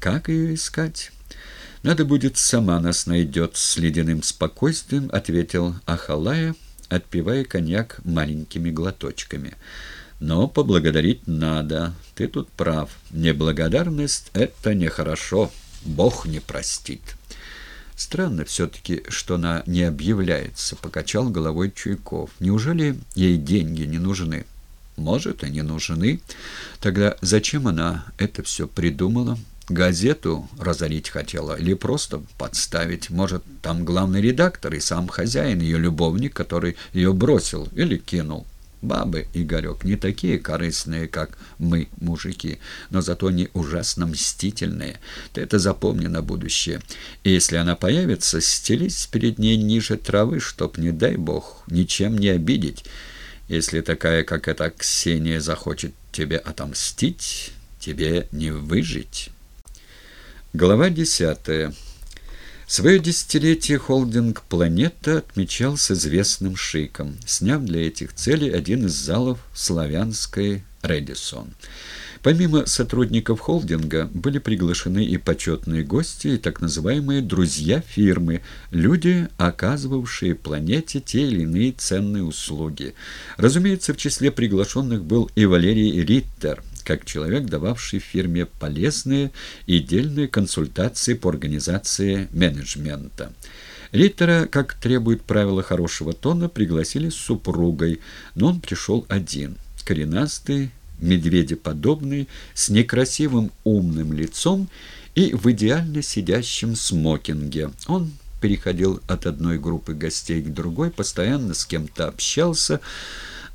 Как ее искать? Надо будет, сама нас найдет с ледяным спокойствием, ответил Ахалая, отпивая коньяк маленькими глоточками. Но поблагодарить надо. Ты тут прав. Неблагодарность — это нехорошо. Бог не простит. Странно все-таки, что она не объявляется, — покачал головой Чуйков. Неужели ей деньги не нужны? Может, и не нужны. Тогда зачем она это все придумала? Газету разорить хотела или просто подставить? Может, там главный редактор и сам хозяин, ее любовник, который ее бросил или кинул? Бабы, Игорек, не такие корыстные, как мы, мужики, но зато они ужасно мстительные. Ты это запомни на будущее. И если она появится, стелись перед ней ниже травы, чтоб, не дай бог, ничем не обидеть. Если такая, как эта Ксения, захочет тебе отомстить, тебе не выжить». Глава десятая. Свое десятилетие холдинг «Планета» отмечал с известным шиком, сняв для этих целей один из залов славянской «Редисон». Помимо сотрудников холдинга были приглашены и почетные гости, и так называемые «друзья фирмы», люди, оказывавшие планете те или иные ценные услуги. Разумеется, в числе приглашенных был и Валерий Риттер, как человек, дававший фирме полезные и дельные консультации по организации менеджмента. Риттера, как требует правила хорошего тона, пригласили с супругой, но он пришел один, коренастый, медведеподобный, с некрасивым умным лицом и в идеально сидящем смокинге. Он переходил от одной группы гостей к другой, постоянно с кем-то общался,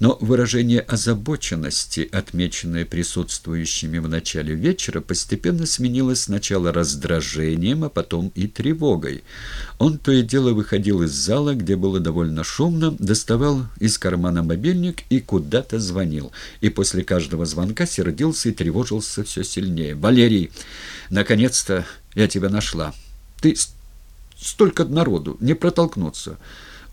но выражение озабоченности, отмеченное присутствующими в начале вечера, постепенно сменилось сначала раздражением, а потом и тревогой. Он то и дело выходил из зала, где было довольно шумно, доставал из кармана мобильник и куда-то звонил. И после каждого звонка сердился и тревожился все сильнее. «Валерий, наконец-то я тебя нашла. Ты столько народу, не протолкнуться».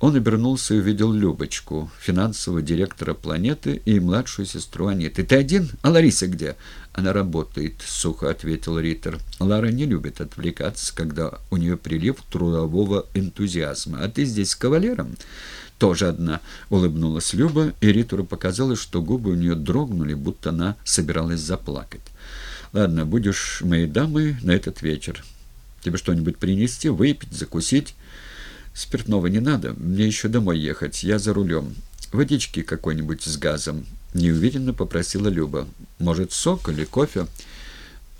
Он обернулся и увидел Любочку, финансового директора планеты и младшую сестру Аниты. «Ты один? А Лариса где?» «Она работает», — сухо ответил Риттер. «Лара не любит отвлекаться, когда у нее прилив трудового энтузиазма. А ты здесь с кавалером?» «Тоже одна», — улыбнулась Люба, и Риттеру показалось, что губы у нее дрогнули, будто она собиралась заплакать. «Ладно, будешь моей дамой на этот вечер. Тебе что-нибудь принести, выпить, закусить?» «Спиртного не надо, мне еще домой ехать, я за рулем. Водички какой-нибудь с газом», — неуверенно попросила Люба. «Может, сок или кофе?»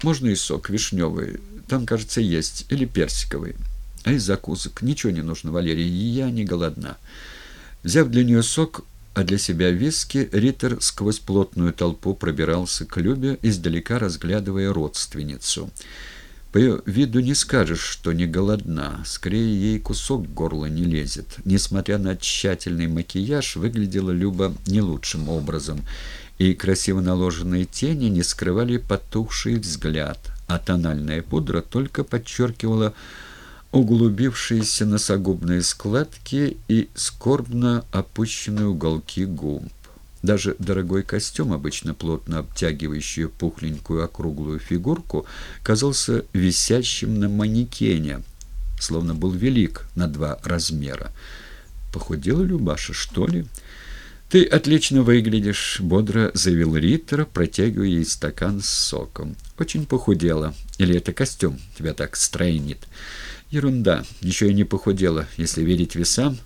«Можно и сок, вишневый, там, кажется, есть, или персиковый. А из закусок ничего не нужно, Валерий, я не голодна». Взяв для нее сок, а для себя виски, Риттер сквозь плотную толпу пробирался к Любе, издалека разглядывая родственницу. По ее виду не скажешь, что не голодна, скорее ей кусок горла не лезет. Несмотря на тщательный макияж, выглядела Люба не лучшим образом, и красиво наложенные тени не скрывали потухший взгляд, а тональная пудра только подчеркивала углубившиеся носогубные складки и скорбно опущенные уголки губ. Даже дорогой костюм, обычно плотно обтягивающий пухленькую округлую фигурку, казался висящим на манекене, словно был велик на два размера. «Похудела Любаша, что ли?» «Ты отлично выглядишь», — бодро заявил Риттер, протягивая ей стакан с соком. «Очень похудела. Или это костюм тебя так стройнит?» «Ерунда. Еще и не похудела, если верить весам.